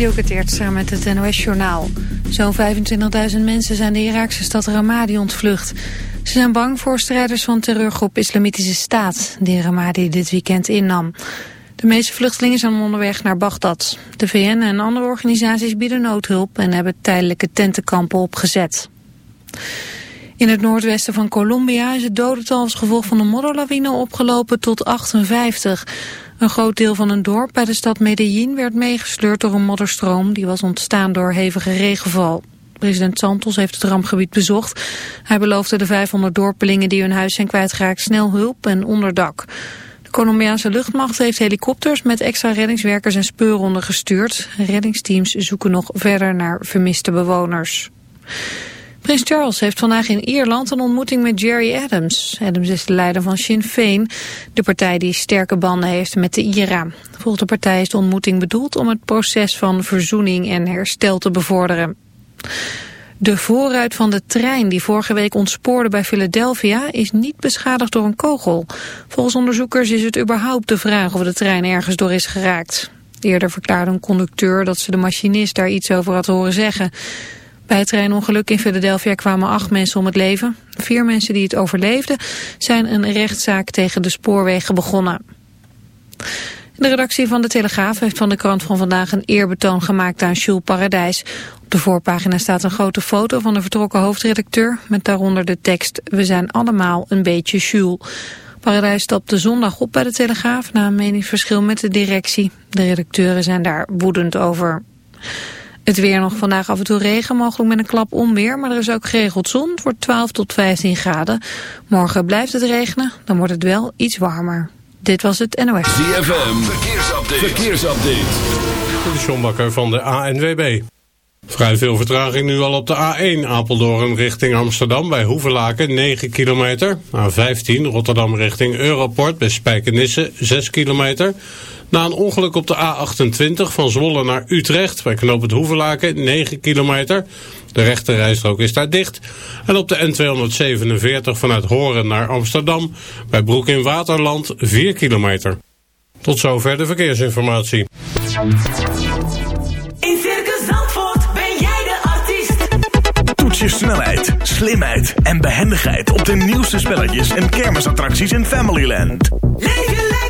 Dielke Teertstra met het NOS-journaal. Zo'n 25.000 mensen zijn de Iraakse stad Ramadi ontvlucht. Ze zijn bang voor strijders van terreurgroep Islamitische Staat... die Ramadi dit weekend innam. De meeste vluchtelingen zijn onderweg naar Bagdad. De VN en andere organisaties bieden noodhulp... en hebben tijdelijke tentenkampen opgezet. In het noordwesten van Colombia is het dodental als gevolg van een modderlawine opgelopen tot 58. Een groot deel van een dorp bij de stad Medellin werd meegesleurd door een modderstroom die was ontstaan door hevige regenval. President Santos heeft het rampgebied bezocht. Hij beloofde de 500 dorpelingen die hun huis zijn kwijtgeraakt snel hulp en onderdak. De Colombiaanse luchtmacht heeft helikopters met extra reddingswerkers en speurhonden gestuurd. Reddingsteams zoeken nog verder naar vermiste bewoners. Prins Charles heeft vandaag in Ierland een ontmoeting met Jerry Adams. Adams is de leider van Sinn Féin, de partij die sterke banden heeft met de IRA. Volgens de partij is de ontmoeting bedoeld om het proces van verzoening en herstel te bevorderen. De voorruit van de trein die vorige week ontspoorde bij Philadelphia is niet beschadigd door een kogel. Volgens onderzoekers is het überhaupt de vraag of de trein ergens door is geraakt. Eerder verklaarde een conducteur dat ze de machinist daar iets over had horen zeggen. Bij het treinongeluk in Philadelphia kwamen acht mensen om het leven. Vier mensen die het overleefden zijn een rechtszaak tegen de spoorwegen begonnen. De redactie van De Telegraaf heeft van de krant van vandaag een eerbetoon gemaakt aan Jules Paradijs. Op de voorpagina staat een grote foto van de vertrokken hoofdredacteur met daaronder de tekst We zijn allemaal een beetje Jules. Paradijs stapte zondag op bij De Telegraaf na een meningsverschil met de directie. De redacteuren zijn daar woedend over. Het weer nog vandaag af en toe regen, mogelijk met een klap onweer, maar er is ook geregeld zon. Het wordt 12 tot 15 graden. Morgen blijft het regenen, dan wordt het wel iets warmer. Dit was het NOS. ZFM, verkeersupdate. verkeersupdate. De Sjombakker van de ANWB. Vrij veel vertraging nu al op de A1 Apeldoorn richting Amsterdam bij Hoevelaken 9 kilometer. A15 Rotterdam richting Europort bij Spijkenisse 6 kilometer. Na een ongeluk op de A28 van Zwolle naar Utrecht bij knooppunt Hoevelaken 9 kilometer. De rechte rijstrook is daar dicht. En op de N247 vanuit Horen naar Amsterdam bij Broek in Waterland 4 kilometer. Tot zover de verkeersinformatie. In Circus Zandvoort ben jij de artiest. Toets je snelheid, slimheid en behendigheid op de nieuwste spelletjes en kermisattracties in Familyland. Leef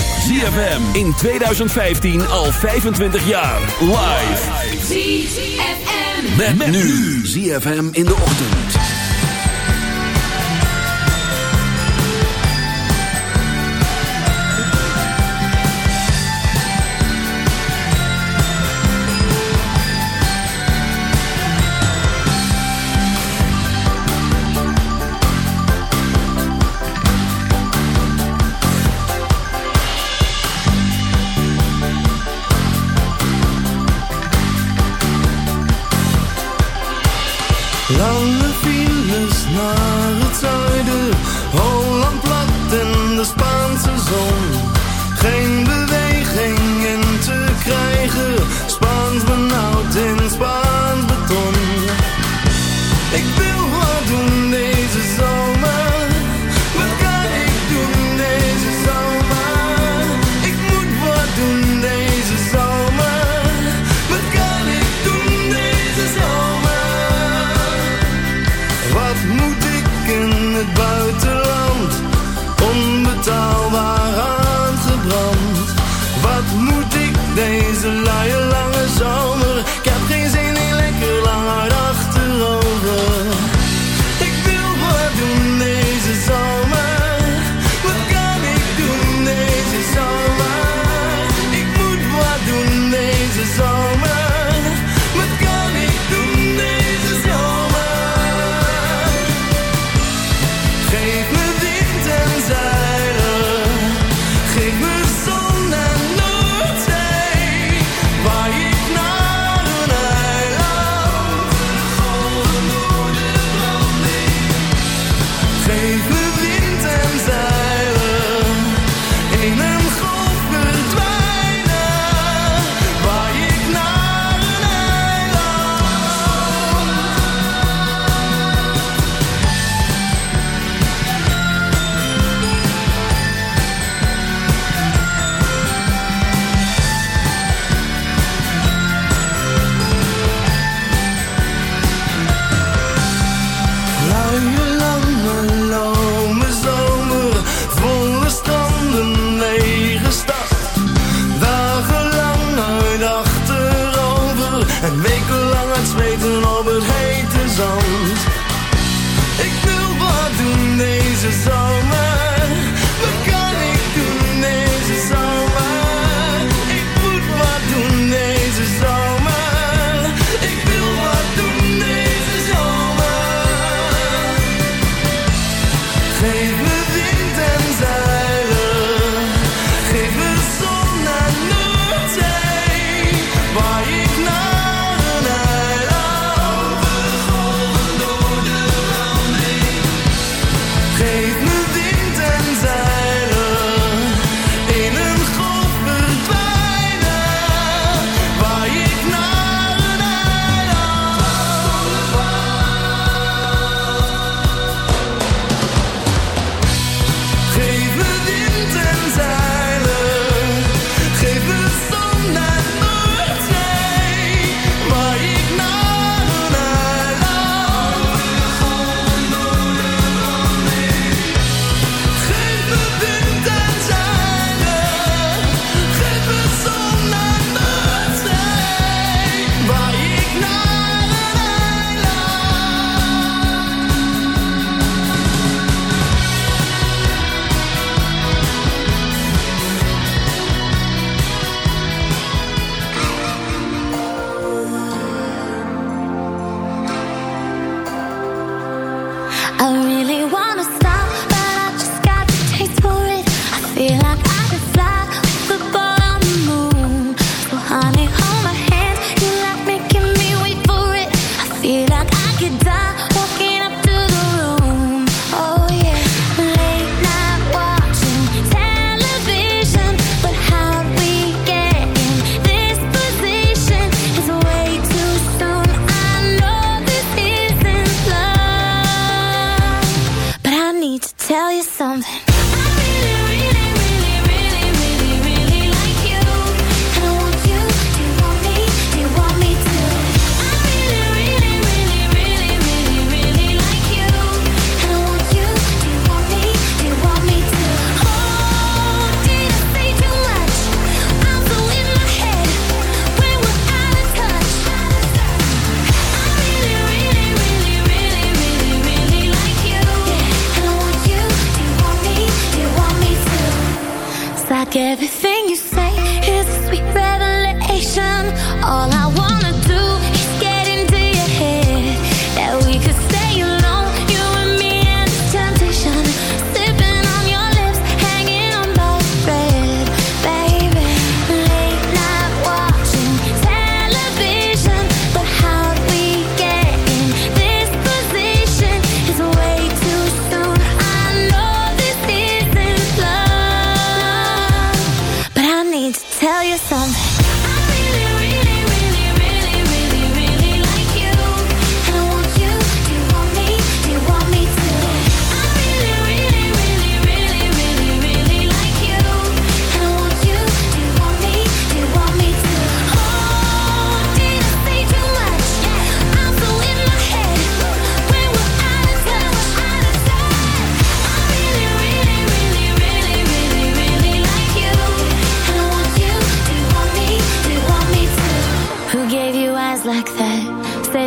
ZFM in 2015 al 25 jaar. Live. ZFM. Met, nu. ZFM in de ochtend. song.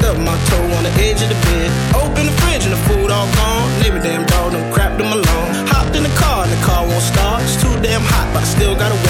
stubbed my toe on the edge of the bed. Open the fridge and the food all gone. Neighbor damn dog done crapped them alone. Hopped in the car and the car won't start. It's too damn hot, but I still gotta walk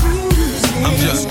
cruising.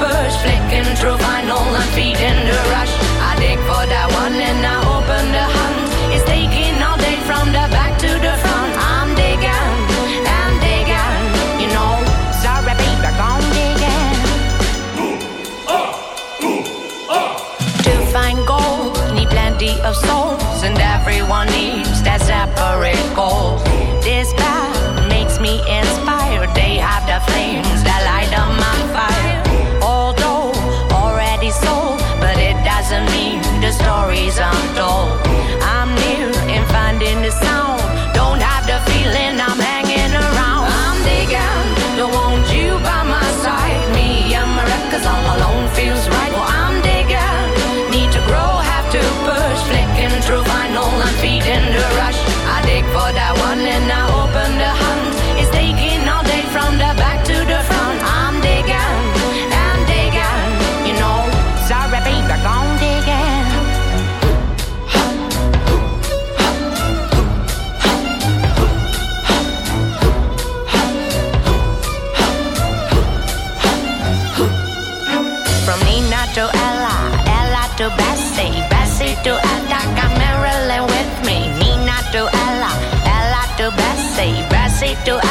Push. Flicking through vinyl and feeding the rush. I dig for that one and I open the hunt. It's taking all day from the back to the front. I'm digging and digging, you know. Sorry, baby, gone digging. To find gold, need plenty of souls, and everyone needs that separate goal. This path makes me inspired. The stories untold. Bessie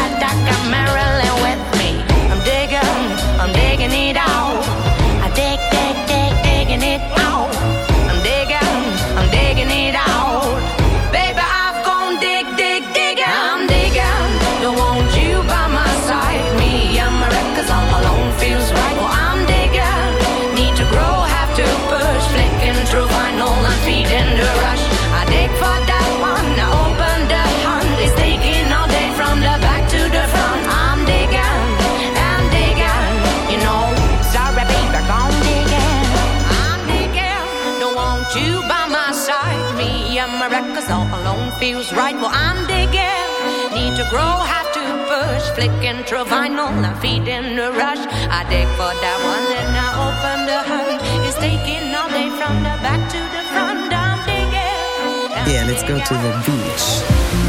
to grow, to push. Vinyl and feeding the rush. I dig for that one and I open the hunt. It's taking all day from the back to the front. I'm digging. Yeah, let's go to the beach.